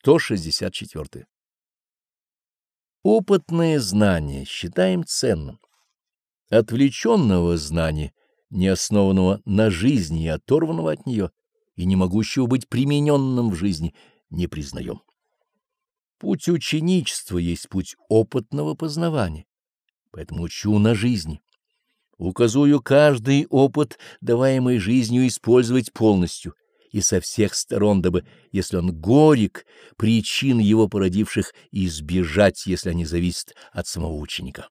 164. Опытное знание считаем ценным. Отвлеченного знания, не основанного на жизни и оторванного от нее, и не могущего быть примененным в жизни, не признаем. Путь ученичества есть путь опытного познавания, поэтому учу на жизни. Указую каждый опыт, даваемый жизнью, использовать полностью — и со всех сторон, дабы, если он горек, причин его породивших избежать, если они зависят от самого ученика.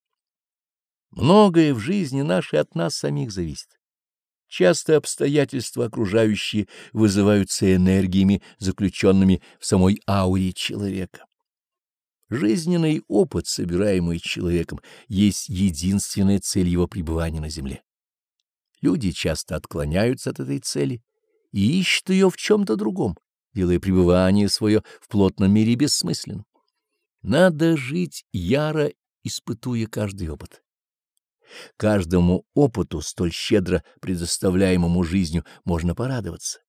Многое в жизни нашей от нас самих зависит. Часто обстоятельства окружающие вызываются энергиями, заключенными в самой ауре человека. Жизненный опыт, собираемый человеком, есть единственная цель его пребывания на земле. Люди часто отклоняются от этой цели и ищет ее в чем-то другом, делая пребывание свое в плотном мире бессмысленным. Надо жить яро, испытуя каждый опыт. Каждому опыту, столь щедро предоставляемому жизнью, можно порадоваться.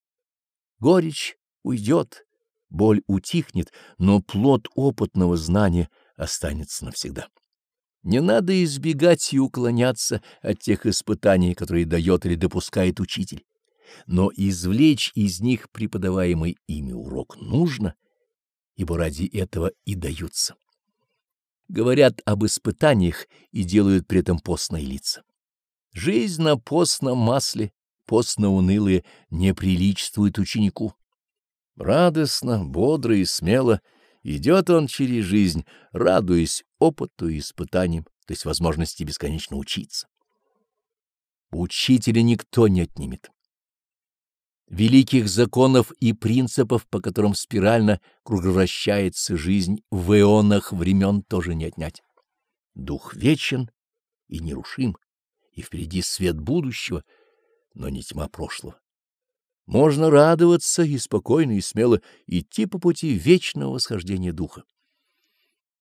Горечь уйдет, боль утихнет, но плод опытного знания останется навсегда. Не надо избегать и уклоняться от тех испытаний, которые дает или допускает учитель но извлечь из них преподаваемый ими урок нужно, ибо ради этого и даются. Говорят об испытаниях и делают при этом постные лица. Жизнь на постном масле, постно-унылые, не приличествует ученику. Радостно, бодро и смело идет он через жизнь, радуясь опыту и испытаниям, то есть возможности бесконечно учиться. Учителя никто не отнимет великих законов и принципов, по которым спирально круговращается жизнь в эонах времен, тоже не отнять. Дух вечен и нерушим, и впереди свет будущего, но не тьма прошлого. Можно радоваться и спокойно и смело идти по пути вечного восхождения духа.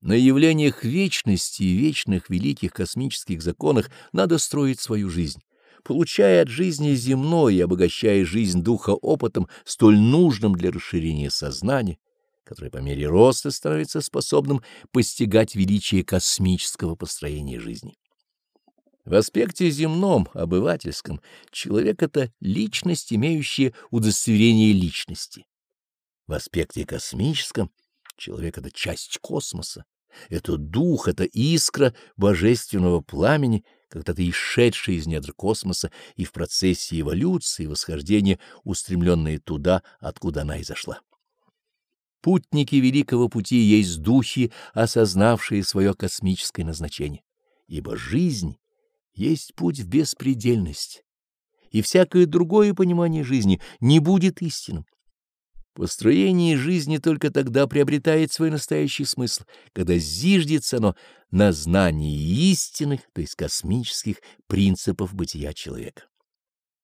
На явлениях вечности и вечных великих космических законах надо строить свою жизнь получая от жизни земной и обогащая жизнь духа опытом, столь нужным для расширения сознания, которое по мере роста становится способным постигать величие космического построения жизни. В аспекте земном, обывательском, человек — это личность, имеющая удостоверение личности. В аспекте космическом человек — это часть космоса, это дух, это искра божественного пламени, когда-то исшедшая из недр космоса и в процессе эволюции и восхождения устремленная туда, откуда она изошла. Путники великого пути есть духи, осознавшие свое космическое назначение, ибо жизнь есть путь в беспредельность, и всякое другое понимание жизни не будет истинным. Построение жизни только тогда приобретает свой настоящий смысл, когда зиждется оно на знании истинных, то есть космических принципов бытия человека.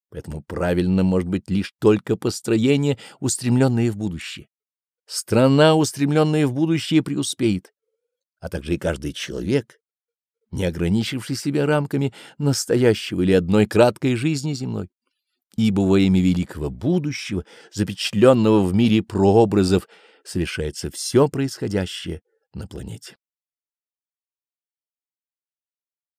Поэтому правильно может быть лишь только построение, устремленное в будущее. Страна, устремленная в будущее, преуспеет, а также и каждый человек, не ограничивший себя рамками настоящего или одной краткой жизни земной ибо во имя великого будущего, запечатленного в мире прообразов, совершается все происходящее на планете.